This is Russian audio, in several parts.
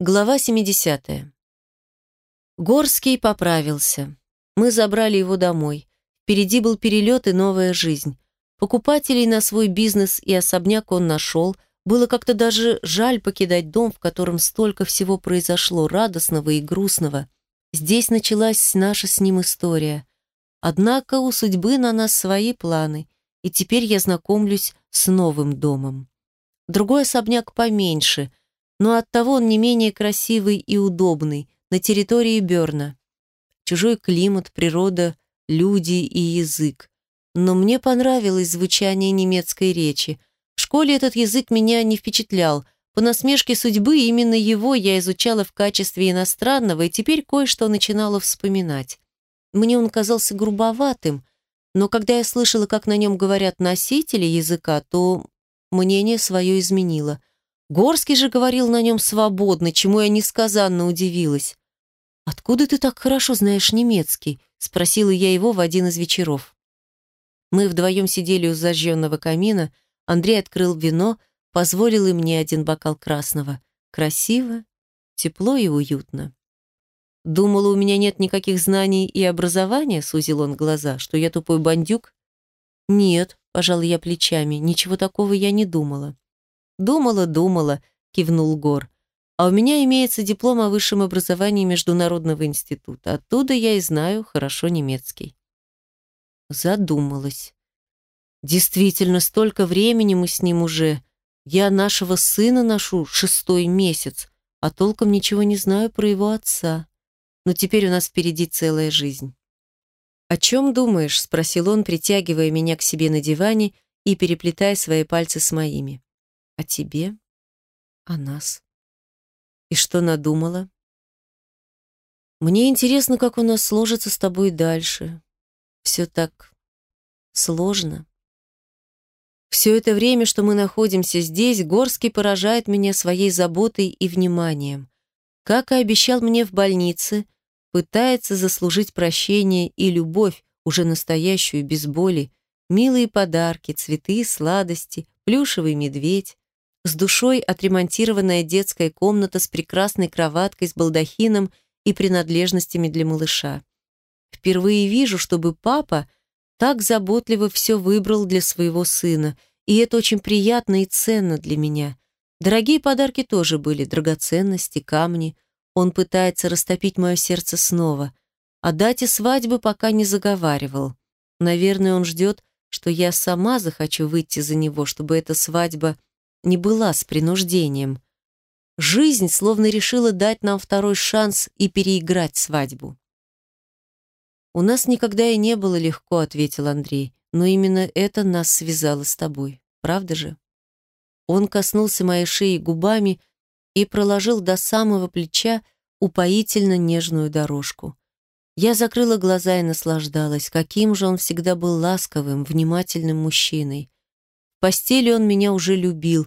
Глава 70. Горский поправился. Мы забрали его домой. Впереди был перелет и новая жизнь. Покупателей на свой бизнес и особняк он нашел. Было как-то даже жаль покидать дом, в котором столько всего произошло, радостного и грустного. Здесь началась наша с ним история. Однако у судьбы на нас свои планы, и теперь я знакомлюсь с новым домом. Другой особняк поменьше – но оттого он не менее красивый и удобный, на территории Берна. Чужой климат, природа, люди и язык. Но мне понравилось звучание немецкой речи. В школе этот язык меня не впечатлял. По насмешке судьбы именно его я изучала в качестве иностранного и теперь кое-что начинала вспоминать. Мне он казался грубоватым, но когда я слышала, как на нем говорят носители языка, то мнение свое изменило. Горский же говорил на нем свободно, чему я несказанно удивилась. «Откуда ты так хорошо знаешь немецкий?» — спросила я его в один из вечеров. Мы вдвоем сидели у зажженного камина, Андрей открыл вино, позволил и мне один бокал красного. Красиво, тепло и уютно. «Думала, у меня нет никаких знаний и образования?» — сузил он глаза. «Что я тупой бандюк?» «Нет», — пожал я плечами, — «ничего такого я не думала». «Думала, думала», — кивнул Гор. «А у меня имеется диплом о высшем образовании Международного института. Оттуда я и знаю хорошо немецкий». Задумалась. Действительно, столько времени мы с ним уже. Я нашего сына ношу шестой месяц, а толком ничего не знаю про его отца. Но теперь у нас впереди целая жизнь. «О чем думаешь?» — спросил он, притягивая меня к себе на диване и переплетая свои пальцы с моими. О тебе? О нас? И что надумала? Мне интересно, как у нас сложится с тобой дальше. Все так сложно. Все это время, что мы находимся здесь, Горский поражает меня своей заботой и вниманием. Как и обещал мне в больнице, пытается заслужить прощение и любовь, уже настоящую, без боли, милые подарки, цветы, сладости, плюшевый медведь, с душой отремонтированная детская комната с прекрасной кроваткой с балдахином и принадлежностями для малыша. Впервые вижу, чтобы папа так заботливо все выбрал для своего сына, и это очень приятно и ценно для меня. Дорогие подарки тоже были, драгоценности, камни. Он пытается растопить мое сердце снова. О дате свадьбы пока не заговаривал. Наверное, он ждет, что я сама захочу выйти за него, чтобы эта свадьба не была с принуждением. Жизнь словно решила дать нам второй шанс и переиграть свадьбу. «У нас никогда и не было легко», — ответил Андрей, «но именно это нас связало с тобой. Правда же?» Он коснулся моей шеи губами и проложил до самого плеча упоительно нежную дорожку. Я закрыла глаза и наслаждалась, каким же он всегда был ласковым, внимательным мужчиной. В постели он меня уже любил,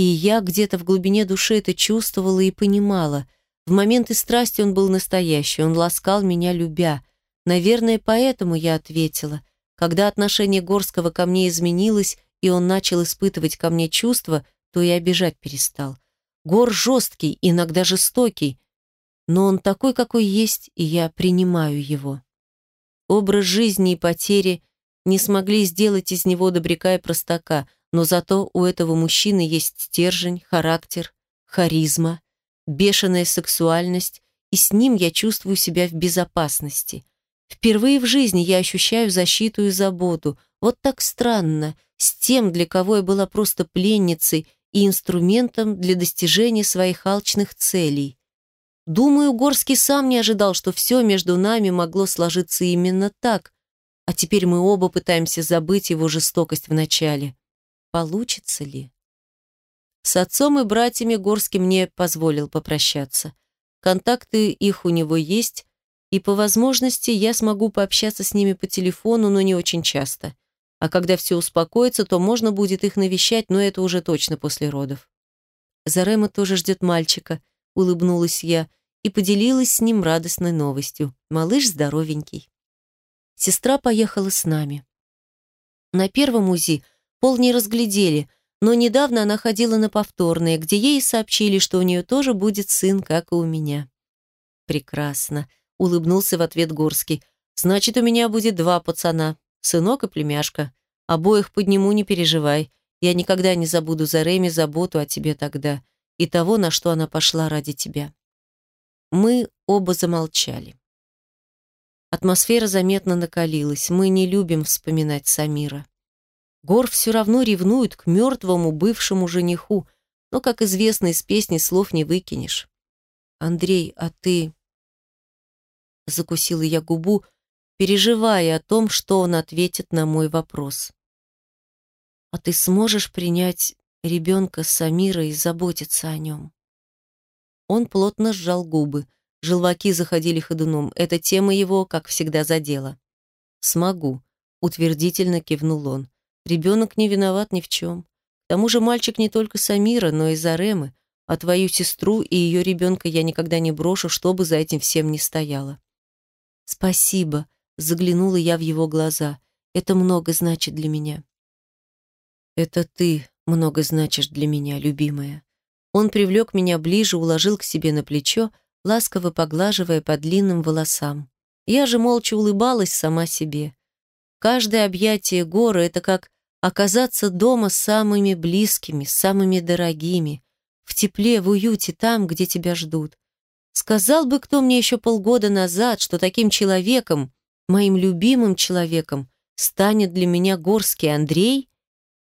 и я где-то в глубине души это чувствовала и понимала. В моменты страсти он был настоящий, он ласкал меня, любя. Наверное, поэтому я ответила. Когда отношение Горского ко мне изменилось, и он начал испытывать ко мне чувства, то и обижать перестал. Гор жесткий, иногда жестокий, но он такой, какой есть, и я принимаю его. Образ жизни и потери не смогли сделать из него добряка и простака, но зато у этого мужчины есть стержень, характер, харизма, бешеная сексуальность, и с ним я чувствую себя в безопасности. Впервые в жизни я ощущаю защиту и заботу. Вот так странно, с тем, для кого я была просто пленницей и инструментом для достижения своих алчных целей. Думаю, Горский сам не ожидал, что все между нами могло сложиться именно так, а теперь мы оба пытаемся забыть его жестокость в начале. Получится ли? С отцом и братьями Горский мне позволил попрощаться. Контакты их у него есть, и по возможности я смогу пообщаться с ними по телефону, но не очень часто. А когда все успокоится, то можно будет их навещать, но это уже точно после родов. Зарема тоже ждет мальчика, улыбнулась я и поделилась с ним радостной новостью. Малыш здоровенький. Сестра поехала с нами. На первом УЗИ пол не разглядели, но недавно она ходила на повторные, где ей сообщили, что у нее тоже будет сын, как и у меня. «Прекрасно», — улыбнулся в ответ Горский. «Значит, у меня будет два пацана, сынок и племяшка. Обоих подниму, не переживай. Я никогда не забуду за Реми заботу о тебе тогда и того, на что она пошла ради тебя». Мы оба замолчали. Атмосфера заметно накалилась. Мы не любим вспоминать Самира. Гор все равно ревнует к мертвому бывшему жениху, но, как известно, из песни слов не выкинешь. «Андрей, а ты...» Закусила я губу, переживая о том, что он ответит на мой вопрос. «А ты сможешь принять ребенка Самира и заботиться о нем?» Он плотно сжал губы. Желваки заходили ходуном. Эта тема его, как всегда, задела. «Смогу», — утвердительно кивнул он. Ребенок не виноват ни в чем. К тому же мальчик не только Самира, но и Заремы, а твою сестру и ее ребенка я никогда не брошу, что бы за этим всем ни стояло. «Спасибо», — заглянула я в его глаза. «Это много значит для меня». «Это ты много значишь для меня, любимая». Он привлек меня ближе, уложил к себе на плечо, ласково поглаживая по длинным волосам. Я же молча улыбалась сама себе. Каждое объятие горы — это как оказаться дома с самыми близкими, самыми дорогими, в тепле, в уюте, там, где тебя ждут. Сказал бы кто мне еще полгода назад, что таким человеком, моим любимым человеком, станет для меня горский Андрей,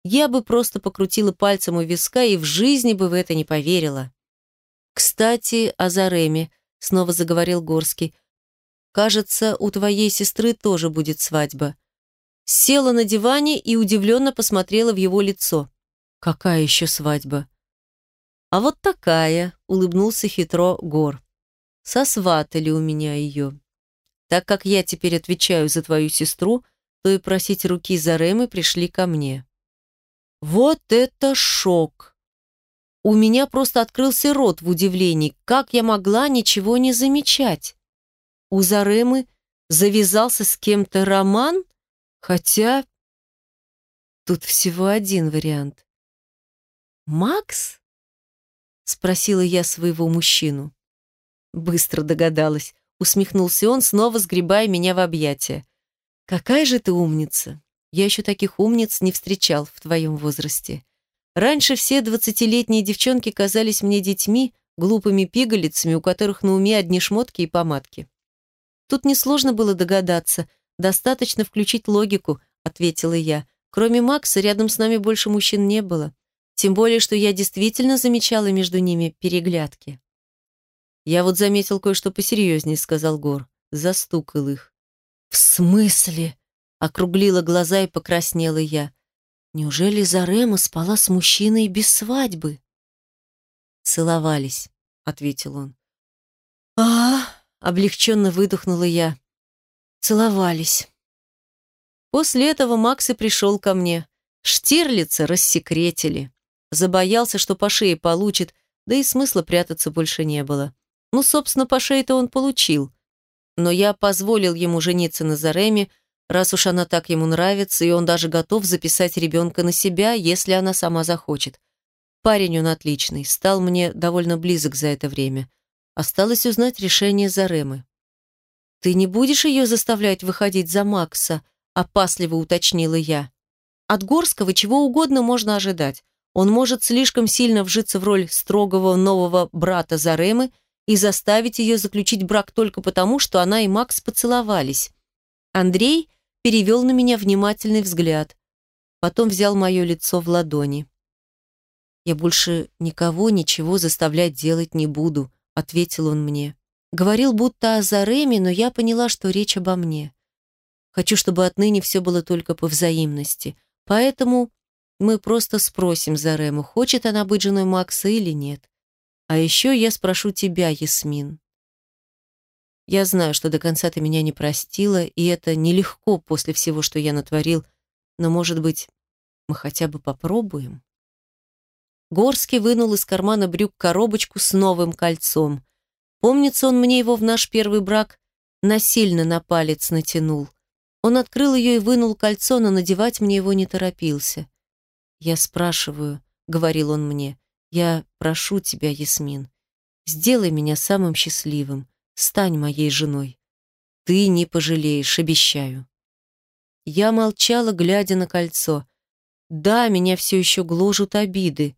я бы просто покрутила пальцем у виска и в жизни бы в это не поверила. «Кстати, о Зареме», — снова заговорил Горский. «Кажется, у твоей сестры тоже будет свадьба села на диване и удивленно посмотрела в его лицо. «Какая еще свадьба?» «А вот такая», — улыбнулся хитро Гор. «Сосватали у меня ее. Так как я теперь отвечаю за твою сестру, то и просить руки за Ремы пришли ко мне». «Вот это шок!» У меня просто открылся рот в удивлении, как я могла ничего не замечать. У Заремы завязался с кем-то роман? Хотя тут всего один вариант. «Макс?» — спросила я своего мужчину. Быстро догадалась. Усмехнулся он, снова сгребая меня в объятия. «Какая же ты умница! Я еще таких умниц не встречал в твоем возрасте. Раньше все двадцатилетние девчонки казались мне детьми, глупыми пигалицами, у которых на уме одни шмотки и помадки. Тут несложно было догадаться — «Достаточно включить логику», — ответила я. «Кроме Макса, рядом с нами больше мужчин не было. Тем более, что я действительно замечала между ними переглядки». «Я вот заметил кое-что посерьезнее», — сказал Гор. Застукал их. «В смысле?» — округлила глаза и покраснела я. «Неужели Зарема спала с мужчиной без свадьбы?» «Целовались», — ответил он. а, -а облегченно выдохнула я. Целовались. После этого Макс и пришел ко мне. Штирлица рассекретили. Забоялся, что по шее получит, да и смысла прятаться больше не было. Ну, собственно, по шее-то он получил. Но я позволил ему жениться на Зареме, раз уж она так ему нравится, и он даже готов записать ребенка на себя, если она сама захочет. Парень он отличный, стал мне довольно близок за это время. Осталось узнать решение Заремы. «Ты не будешь ее заставлять выходить за Макса?» – опасливо уточнила я. «От Горского чего угодно можно ожидать. Он может слишком сильно вжиться в роль строгого нового брата Заремы и заставить ее заключить брак только потому, что она и Макс поцеловались. Андрей перевел на меня внимательный взгляд. Потом взял мое лицо в ладони. «Я больше никого ничего заставлять делать не буду», — ответил он мне. Говорил будто о Зареме, но я поняла, что речь обо мне. Хочу, чтобы отныне все было только по взаимности. Поэтому мы просто спросим Зарему, хочет она быть женой Макса или нет. А еще я спрошу тебя, Ясмин. Я знаю, что до конца ты меня не простила, и это нелегко после всего, что я натворил, но, может быть, мы хотя бы попробуем?» Горский вынул из кармана брюк коробочку с новым кольцом. Помнится, он мне его в наш первый брак насильно на палец натянул. Он открыл ее и вынул кольцо, но надевать мне его не торопился. «Я спрашиваю», — говорил он мне, — «я прошу тебя, Ясмин, сделай меня самым счастливым, стань моей женой. Ты не пожалеешь, обещаю». Я молчала, глядя на кольцо. Да, меня все еще гложут обиды.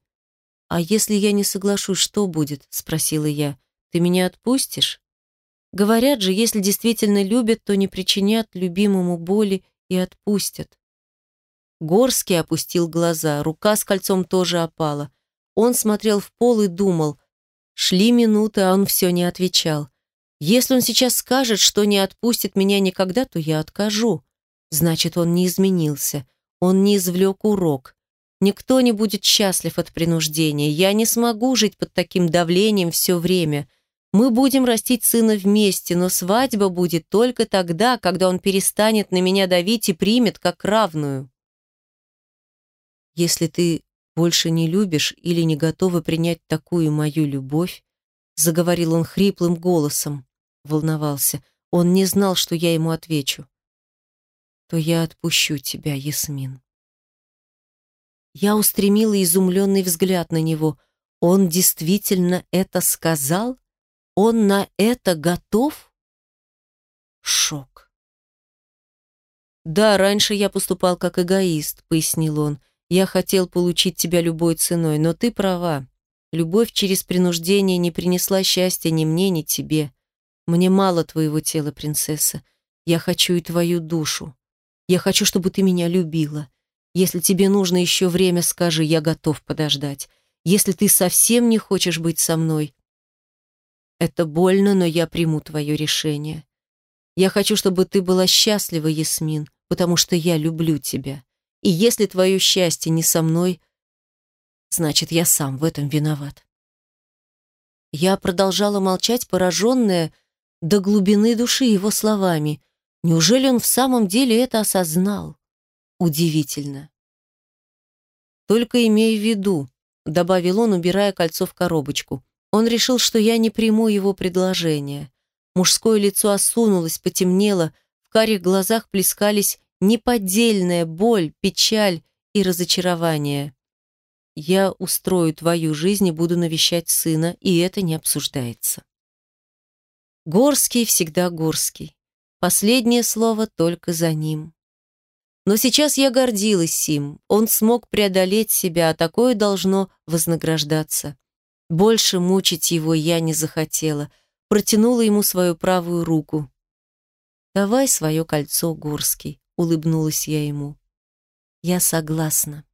«А если я не соглашусь, что будет?» — спросила я. «Ты меня отпустишь?» Говорят же, если действительно любят, то не причинят любимому боли и отпустят. Горский опустил глаза, рука с кольцом тоже опала. Он смотрел в пол и думал. Шли минуты, а он все не отвечал. Если он сейчас скажет, что не отпустит меня никогда, то я откажу. Значит, он не изменился. Он не извлек урок. Никто не будет счастлив от принуждения. Я не смогу жить под таким давлением все время. Мы будем растить сына вместе, но свадьба будет только тогда, когда он перестанет на меня давить и примет как равную. Если ты больше не любишь или не готова принять такую мою любовь, заговорил он хриплым голосом, волновался. Он не знал, что я ему отвечу. То я отпущу тебя, Ясмин. Я устремила изумленный взгляд на него. Он действительно это сказал? Он на это готов? Шок. «Да, раньше я поступал как эгоист», — пояснил он. «Я хотел получить тебя любой ценой, но ты права. Любовь через принуждение не принесла счастья ни мне, ни тебе. Мне мало твоего тела, принцесса. Я хочу и твою душу. Я хочу, чтобы ты меня любила. Если тебе нужно еще время, скажи, я готов подождать. Если ты совсем не хочешь быть со мной, это больно, но я приму твое решение. Я хочу, чтобы ты была счастлива, Ясмин, потому что я люблю тебя. И если твое счастье не со мной, значит, я сам в этом виноват. Я продолжала молчать, пораженная до глубины души его словами. Неужели он в самом деле это осознал? Удивительно. «Только имей в виду», — добавил он, убирая кольцо в коробочку, он решил, что я не приму его предложение. Мужское лицо осунулось, потемнело, в карих глазах плескались неподдельная боль, печаль и разочарование. Я устрою твою жизнь и буду навещать сына, и это не обсуждается. Горский всегда Горский. Последнее слово только за ним. Но сейчас я гордилась им. Он смог преодолеть себя, а такое должно вознаграждаться. Больше мучить его я не захотела. Протянула ему свою правую руку. «Давай свое кольцо, Горский», — улыбнулась я ему. «Я согласна».